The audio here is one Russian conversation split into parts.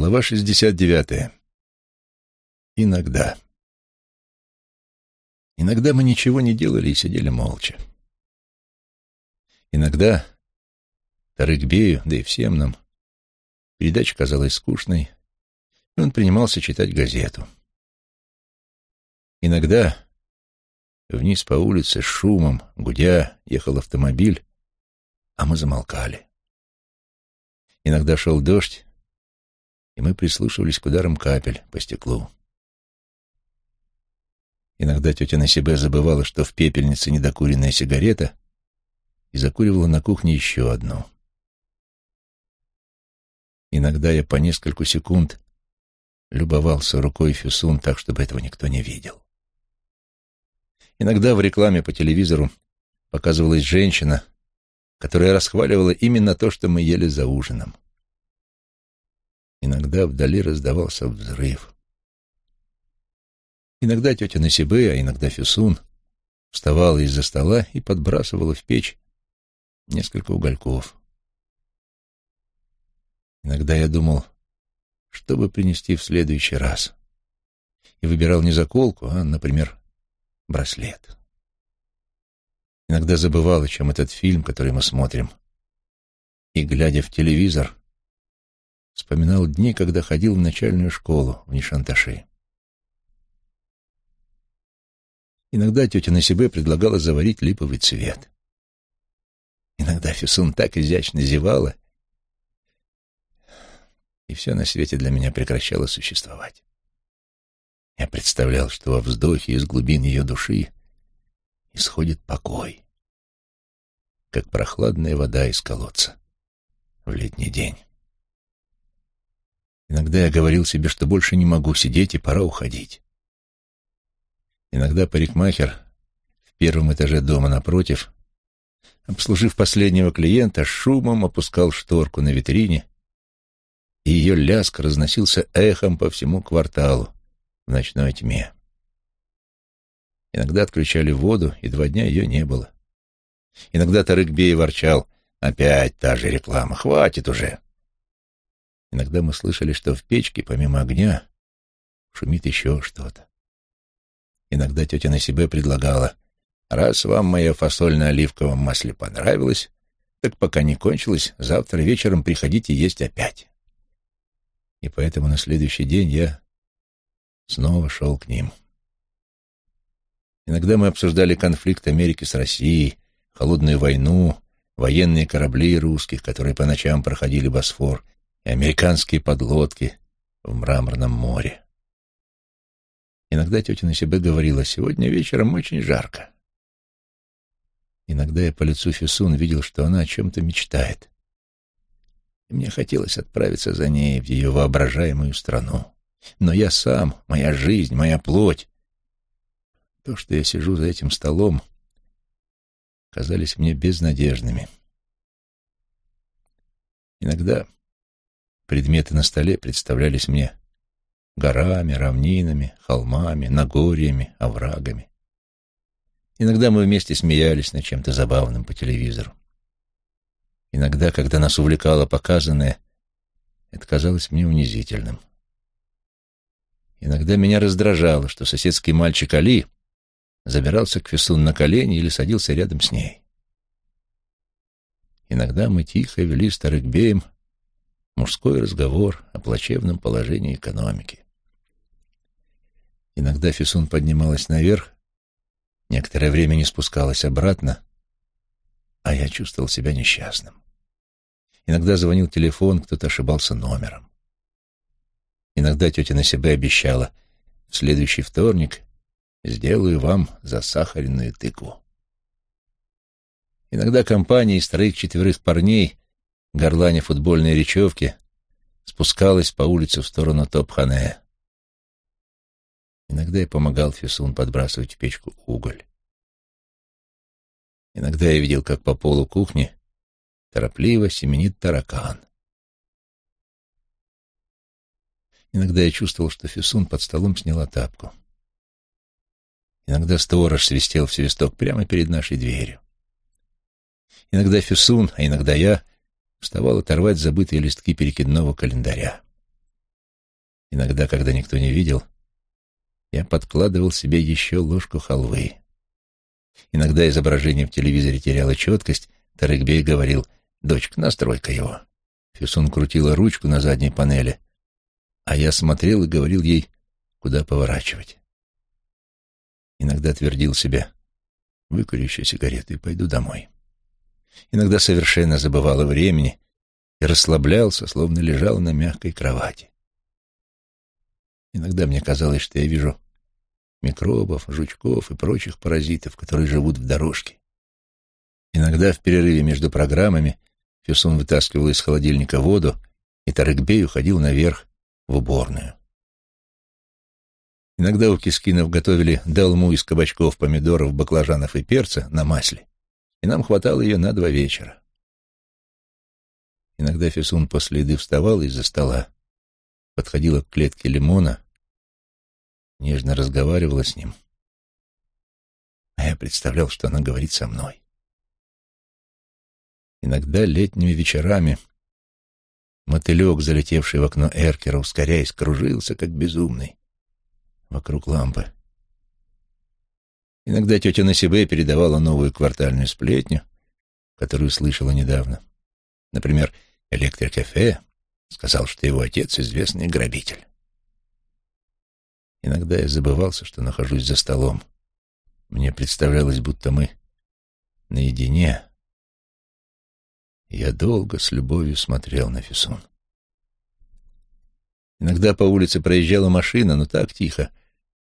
Глава 69. Иногда. Иногда мы ничего не делали и сидели молча. Иногда Тарыкбею, да и всем нам, передача казалась скучной, и он принимался читать газету. Иногда вниз по улице с шумом, гудя, ехал автомобиль, а мы замолкали. Иногда шел дождь, и мы прислушивались к ударам капель по стеклу. Иногда тетя Насибе забывала, что в пепельнице недокуренная сигарета, и закуривала на кухне еще одну. Иногда я по нескольку секунд любовался рукой Фюсун так, чтобы этого никто не видел. Иногда в рекламе по телевизору показывалась женщина, которая расхваливала именно то, что мы ели за ужином. Иногда вдали раздавался взрыв. Иногда тетя Насибе, а иногда Фюсун вставала из-за стола и подбрасывала в печь несколько угольков. Иногда я думал, что бы принести в следующий раз, и выбирал не заколку, а, например, браслет. Иногда забывал, о чем этот фильм, который мы смотрим, и, глядя в телевизор, Вспоминал дни, когда ходил в начальную школу в Нишанташи. Иногда тетя Насибе предлагала заварить липовый цвет. Иногда Фисун так изящно зевала, и все на свете для меня прекращало существовать. Я представлял, что во вздохе из глубин ее души исходит покой, как прохладная вода из колодца в летний день. Иногда я говорил себе, что больше не могу сидеть и пора уходить. Иногда парикмахер в первом этаже дома напротив, обслужив последнего клиента, шумом опускал шторку на витрине, и ее ляск разносился эхом по всему кварталу в ночной тьме. Иногда отключали воду, и два дня ее не было. Иногда Тарыкбей ворчал, «Опять та же реклама, хватит уже!» Иногда мы слышали, что в печке, помимо огня, шумит еще что-то. Иногда тетя на себе предлагала, раз вам моя фасоль на оливковом масле понравилась, так пока не кончилась, завтра вечером приходите есть опять. И поэтому на следующий день я снова шел к ним. Иногда мы обсуждали конфликт Америки с Россией, холодную войну, военные корабли русских, которые по ночам проходили Босфор, и американские подлодки в мраморном море. Иногда тетя на себе говорила, сегодня вечером очень жарко. Иногда я по лицу Фисун видел, что она о чем-то мечтает. И мне хотелось отправиться за ней в ее воображаемую страну. Но я сам, моя жизнь, моя плоть, то, что я сижу за этим столом, казались мне безнадежными. Иногда Предметы на столе представлялись мне горами, равнинами, холмами, нагорьями, оврагами. Иногда мы вместе смеялись над чем-то забавным по телевизору. Иногда, когда нас увлекало показанное, это казалось мне унизительным. Иногда меня раздражало, что соседский мальчик Али забирался к Фесун на колени или садился рядом с ней. Иногда мы тихо вели с Тарыкбеем мужской разговор о плачевном положении экономики. Иногда Фисун поднималась наверх, некоторое время не спускалась обратно, а я чувствовал себя несчастным. Иногда звонил телефон, кто-то ошибался номером. Иногда тетя на себя обещала, в следующий вторник сделаю вам засахаренную тыкву. Иногда компания из троих-четверых парней горлане футбольной речевки, спускалась по улице в сторону Топхане. Иногда я помогал Фисун подбрасывать в печку уголь. Иногда я видел, как по полу кухни торопливо семенит таракан. Иногда я чувствовал, что Фисун под столом сняла тапку. Иногда сторож свистел в свисток прямо перед нашей дверью. Иногда Фисун, а иногда я вставал оторвать забытые листки перекидного календаря. Иногда, когда никто не видел, я подкладывал себе еще ложку халвы. Иногда изображение в телевизоре теряло четкость, Тарыкбей говорил «Дочка, настрой-ка его». Фюсун крутила ручку на задней панели, а я смотрел и говорил ей, куда поворачивать. Иногда твердил себе «Выкурю еще сигарету и пойду домой». Иногда совершенно забывал о времени и расслаблялся, словно лежал на мягкой кровати. Иногда мне казалось, что я вижу микробов, жучков и прочих паразитов, которые живут в дорожке. Иногда в перерыве между программами Фюсун вытаскивал из холодильника воду, и Тарыкбей уходил наверх в уборную. Иногда у кискинов готовили долму из кабачков, помидоров, баклажанов и перца на масле, и нам хватало ее на два вечера. Иногда Фесун после еды вставал из-за стола, подходила к клетке лимона, нежно разговаривала с ним, а я представлял, что она говорит со мной. Иногда летними вечерами мотылек, залетевший в окно Эркера, ускоряясь, кружился, как безумный, вокруг лампы. Иногда тетя Насибе передавала новую квартальную сплетню, которую слышала недавно. Например, электрик Эфе сказал, что его отец — известный грабитель. Иногда я забывался, что нахожусь за столом. Мне представлялось, будто мы наедине, я долго с любовью смотрел на Фисун. Иногда по улице проезжала машина, но так тихо,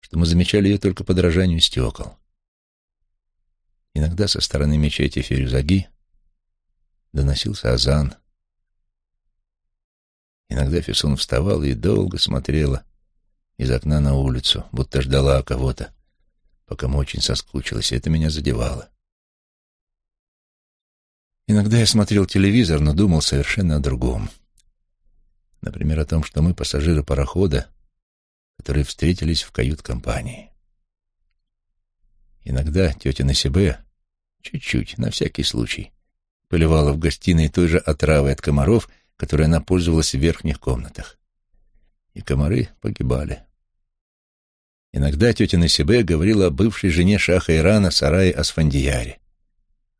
что мы замечали ее только по стекол. Иногда со стороны мечети Ферюзаги доносился азан. Иногда Фисун вставала и долго смотрела из окна на улицу, будто ждала кого-то, пока мы очень соскучилась, это меня задевало. Иногда я смотрел телевизор, но думал совершенно о другом. Например, о том, что мы пассажиры парохода, которые встретились в кают-компании. Иногда тетя Насибе, чуть-чуть, на всякий случай, поливала в гостиной той же отравой от комаров, которой она пользовалась в верхних комнатах. И комары погибали. Иногда тетя Насибе говорила о бывшей жене шаха Ирана Сарае Асфандияре,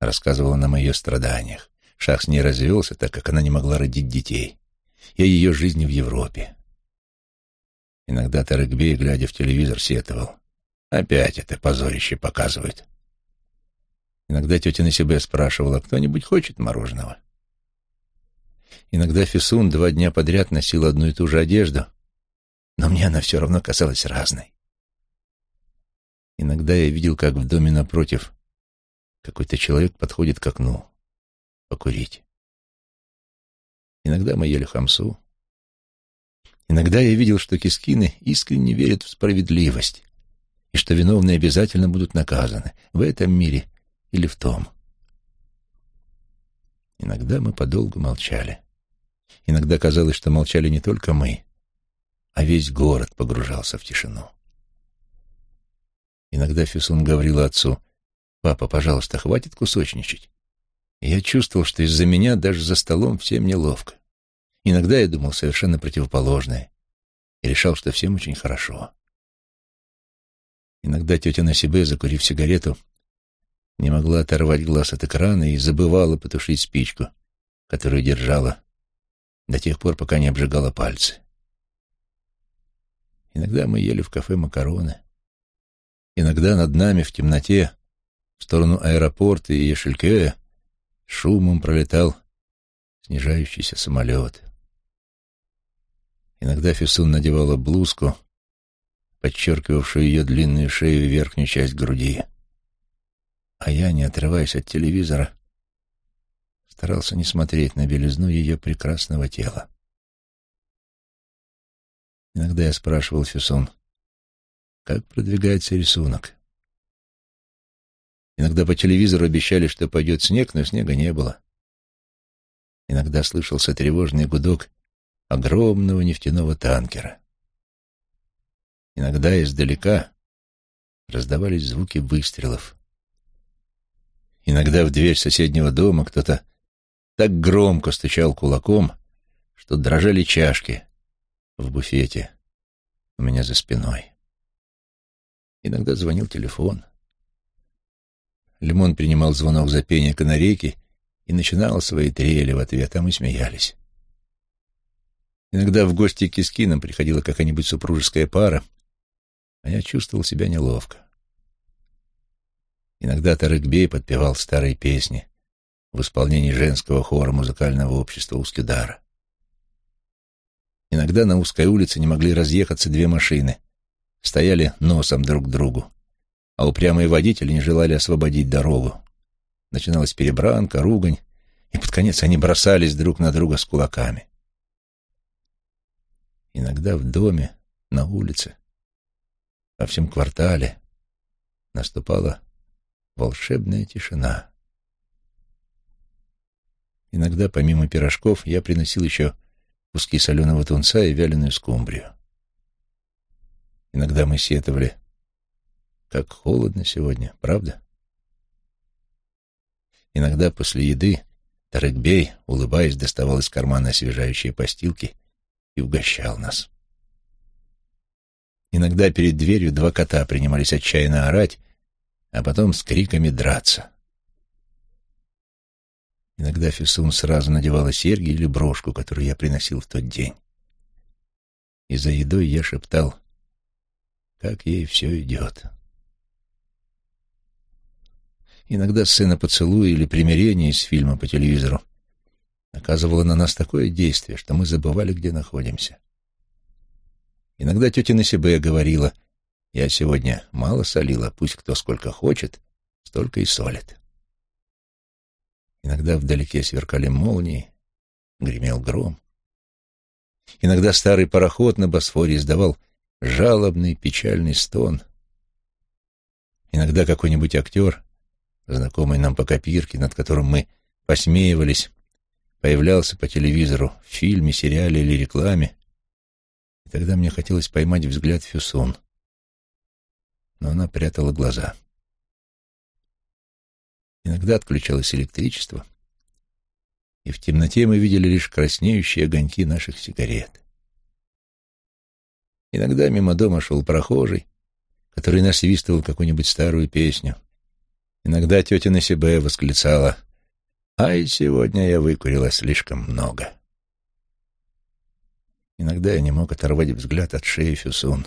рассказывала нам о ее страданиях. Шах с ней развелся, так как она не могла родить детей, и о ее жизни в Европе. Иногда Тарыкбей, глядя в телевизор, сетовал. Опять это позорище показывают. Иногда тетя на себе спрашивала, кто-нибудь хочет мороженого? Иногда Фисун два дня подряд носил одну и ту же одежду, но мне она все равно казалась разной. Иногда я видел, как в доме напротив какой-то человек подходит к окну покурить. Иногда мы ели хамсу. Иногда я видел, что кискины искренне верят в справедливость и что виновные обязательно будут наказаны в этом мире или в том. Иногда мы подолгу молчали. Иногда казалось, что молчали не только мы, а весь город погружался в тишину. Иногда Фюсун говорил отцу, «Папа, пожалуйста, хватит кусочничать». И я чувствовал, что из-за меня даже за столом всем неловко. Иногда я думал совершенно противоположное и решал, что всем очень хорошо. Иногда тетя Насибе, закурив сигарету, не могла оторвать глаз от экрана и забывала потушить спичку, которую держала до тех пор, пока не обжигала пальцы. Иногда мы ели в кафе макароны. Иногда над нами в темноте в сторону аэропорта и Ешелькея шумом пролетал снижающийся самолет. Иногда Фисун надевала блузку, подчеркивавшую ее длинную шею и верхнюю часть груди. А я, не отрываясь от телевизора, старался не смотреть на белизну ее прекрасного тела. Иногда я спрашивал Фисун, как продвигается рисунок. Иногда по телевизору обещали, что пойдет снег, но снега не было. Иногда слышался тревожный гудок огромного нефтяного танкера. Иногда издалека раздавались звуки выстрелов. Иногда в дверь соседнего дома кто-то так громко стучал кулаком, что дрожали чашки в буфете у меня за спиной. Иногда звонил телефон. Лимон принимал звонок за пение канарейки и начинал свои трели в ответ, а мы смеялись. Иногда в гости к Кискинам приходила какая-нибудь супружеская пара, а я чувствовал себя неловко. Иногда Тарыкбей подпевал старые песни в исполнении женского хора музыкального общества Ускидара. Иногда на узкой улице не могли разъехаться две машины, стояли носом друг к другу, а упрямые водители не желали освободить дорогу. Начиналась перебранка, ругань, и под конец они бросались друг на друга с кулаками. Иногда в доме, на улице, во всем квартале наступала волшебная тишина. Иногда, помимо пирожков, я приносил еще куски соленого тунца и вяленую скумбрию. Иногда мы сетовали, как холодно сегодня, правда? Иногда после еды Тарыкбей, улыбаясь, доставал из кармана освежающие постилки и угощал нас. Иногда перед дверью два кота принимались отчаянно орать, а потом с криками драться. Иногда Фисун сразу надевала серьги или брошку, которую я приносил в тот день. И за едой я шептал, как ей все идет. Иногда сцена поцелуя или примирения из фильма по телевизору оказывала на нас такое действие, что мы забывали, где находимся. Иногда тетя Насибе говорила, «Я сегодня мало солила, пусть кто сколько хочет, столько и солит». Иногда вдалеке сверкали молнии, гремел гром. Иногда старый пароход на Босфоре издавал жалобный печальный стон. Иногда какой-нибудь актер, знакомый нам по копирке, над которым мы посмеивались, появлялся по телевизору в фильме, сериале или рекламе, и тогда мне хотелось поймать взгляд Фюсон, но она прятала глаза. Иногда отключалось электричество, и в темноте мы видели лишь краснеющие огоньки наших сигарет. Иногда мимо дома шел прохожий, который насвистывал какую-нибудь старую песню. Иногда тетя Насибе восклицала — Ай, сегодня я выкурила слишком много. Иногда я не мог оторвать взгляд от шеи Фюсун.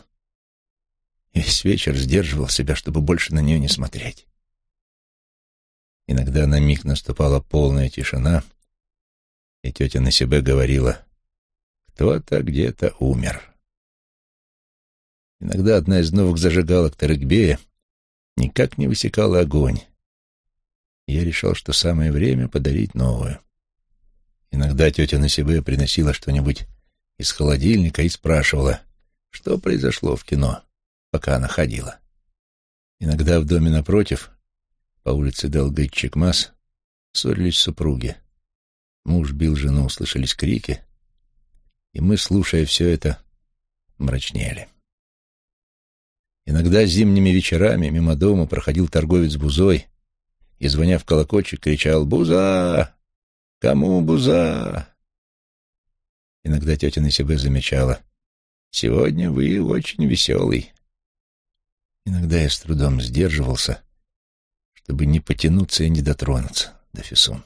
Весь вечер сдерживал себя, чтобы больше на нее не смотреть. Иногда на миг наступала полная тишина, и тетя на себе говорила, «Кто-то где-то умер». Иногда одна из новых зажигалок Тарыкбея никак не высекала огонь, я решил, что самое время подарить новую. Иногда тетя Насибе приносила что-нибудь из холодильника и спрашивала, что произошло в кино, пока она ходила. Иногда в доме напротив, по улице Делгыт-Чекмас, ссорились супруги. Муж бил жену, слышались крики, и мы, слушая все это, мрачнели. Иногда зимними вечерами мимо дома проходил торговец бузой и, звоня в колокольчик, кричал «Буза! Кому буза?» Иногда тетя на себе замечала «Сегодня вы очень веселый». Иногда я с трудом сдерживался, чтобы не потянуться и не дотронуться до Фисун.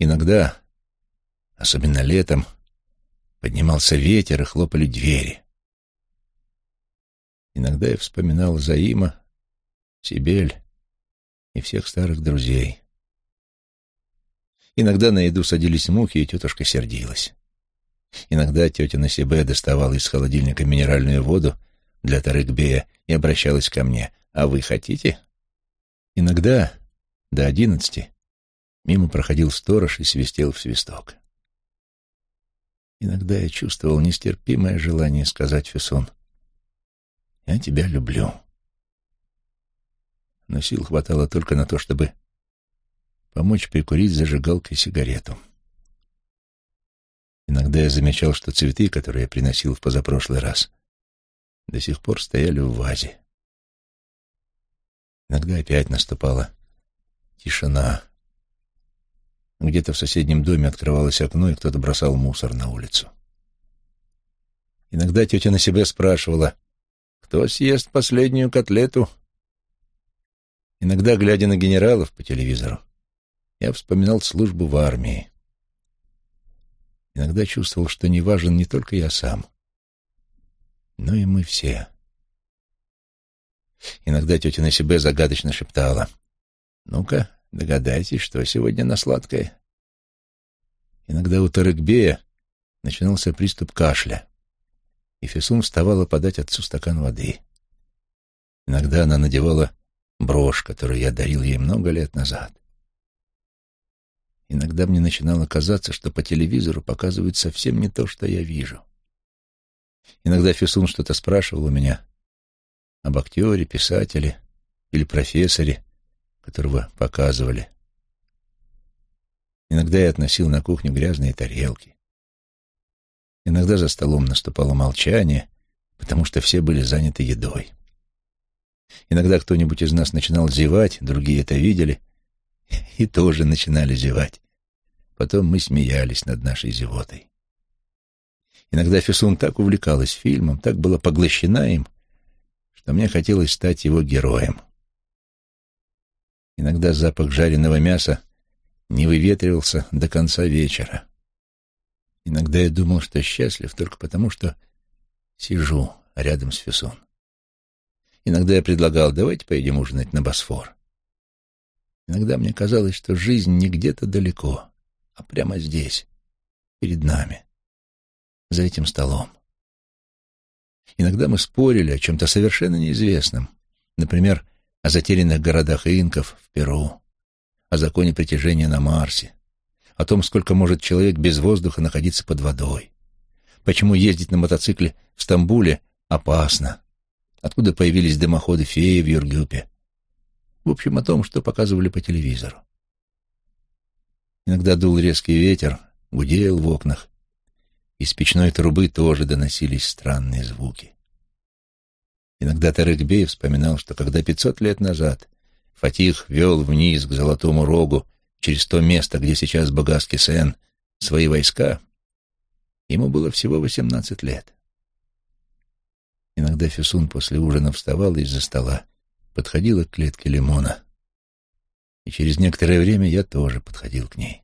Иногда, особенно летом, поднимался ветер и хлопали двери. Иногда я вспоминал Заима, Сибель, и всех старых друзей. Иногда на еду садились мухи, и тетушка сердилась. Иногда тетя на себе доставала из холодильника минеральную воду для Тарыкбея и обращалась ко мне. «А вы хотите?» Иногда, до одиннадцати, мимо проходил сторож и свистел в свисток. Иногда я чувствовал нестерпимое желание сказать Фессон, «Я тебя люблю» но сил хватало только на то, чтобы помочь прикурить зажигалкой сигарету. Иногда я замечал, что цветы, которые я приносил в позапрошлый раз, до сих пор стояли в вазе. Иногда опять наступала тишина. Где-то в соседнем доме открывалось окно, и кто-то бросал мусор на улицу. Иногда тетя на себя спрашивала, кто съест последнюю котлету. Иногда, глядя на генералов по телевизору, я вспоминал службу в армии. Иногда чувствовал, что не важен не только я сам, но и мы все. Иногда тетя на себе загадочно шептала, «Ну-ка, догадайтесь, что сегодня на сладкое». Иногда у Тарыкбея начинался приступ кашля, и Фесун вставала подать отцу стакан воды. Иногда она надевала брошь, которую я дарил ей много лет назад. Иногда мне начинало казаться, что по телевизору показывают совсем не то, что я вижу. Иногда Фесун что-то спрашивал у меня об актере, писателе или профессоре, которого показывали. Иногда я относил на кухню грязные тарелки. Иногда за столом наступало молчание, потому что все были заняты едой. Иногда кто-нибудь из нас начинал зевать, другие это видели и тоже начинали зевать. Потом мы смеялись над нашей зевотой. Иногда Фесун так увлекалась фильмом, так была поглощена им, что мне хотелось стать его героем. Иногда запах жареного мяса не выветривался до конца вечера. Иногда я думал, что счастлив только потому, что сижу рядом с Фессон. Иногда я предлагал, давайте поедем ужинать на Босфор. Иногда мне казалось, что жизнь не где-то далеко, а прямо здесь, перед нами, за этим столом. Иногда мы спорили о чем-то совершенно неизвестном, например, о затерянных городах инков в Перу, о законе притяжения на Марсе, о том, сколько может человек без воздуха находиться под водой, почему ездить на мотоцикле в Стамбуле опасно, откуда появились дымоходы феи в Юргюпе. В общем, о том, что показывали по телевизору. Иногда дул резкий ветер, гудел в окнах. Из печной трубы тоже доносились странные звуки. Иногда Тарыкбей вспоминал, что когда пятьсот лет назад Фатих вел вниз к Золотому Рогу через то место, где сейчас Багаский Сен, свои войска, ему было всего восемнадцать лет. Иногда Фесун после ужина вставала из-за стола, подходила к клетке лимона, и через некоторое время я тоже подходил к ней.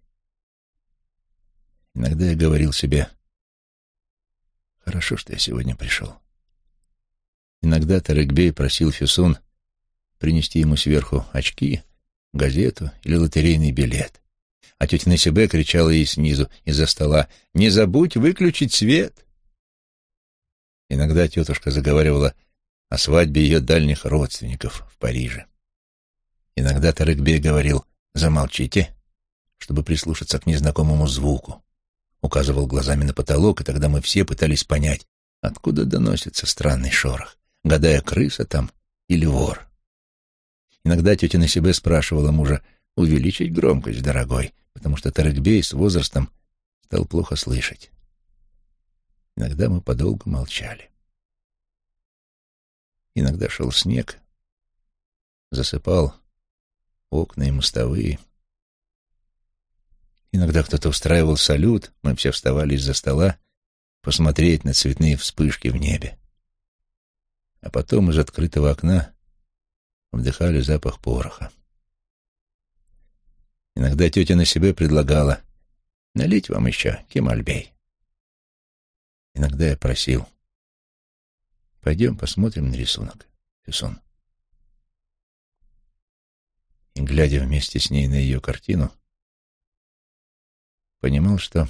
Иногда я говорил себе, хорошо, что я сегодня пришел. Иногда Тарекбей просил Фесун принести ему сверху очки, газету или лотерейный билет. А тетя Насибе кричала ей снизу, из-за стола, «Не забудь выключить свет!» Иногда тетушка заговаривала о свадьбе ее дальних родственников в Париже. Иногда Тарыкбей говорил «Замолчите», чтобы прислушаться к незнакомому звуку. Указывал глазами на потолок, и тогда мы все пытались понять, откуда доносится странный шорох, гадая, крыса там или вор. Иногда тетя на себе спрашивала мужа, увеличить громкость, дорогой, потому что Тарыкбей с возрастом стал плохо слышать. Иногда мы подолгу молчали. Иногда шел снег, засыпал окна и мостовые. Иногда кто-то устраивал салют, мы все вставали из-за стола посмотреть на цветные вспышки в небе. А потом из открытого окна вдыхали запах пороха. Иногда тетя на себе предлагала налить вам еще кемальбей. Иногда я просил пойдем посмотрим на рисунок, Фюсон. И, глядя вместе с ней на ее картину, понимал, что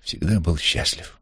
всегда был счастлив.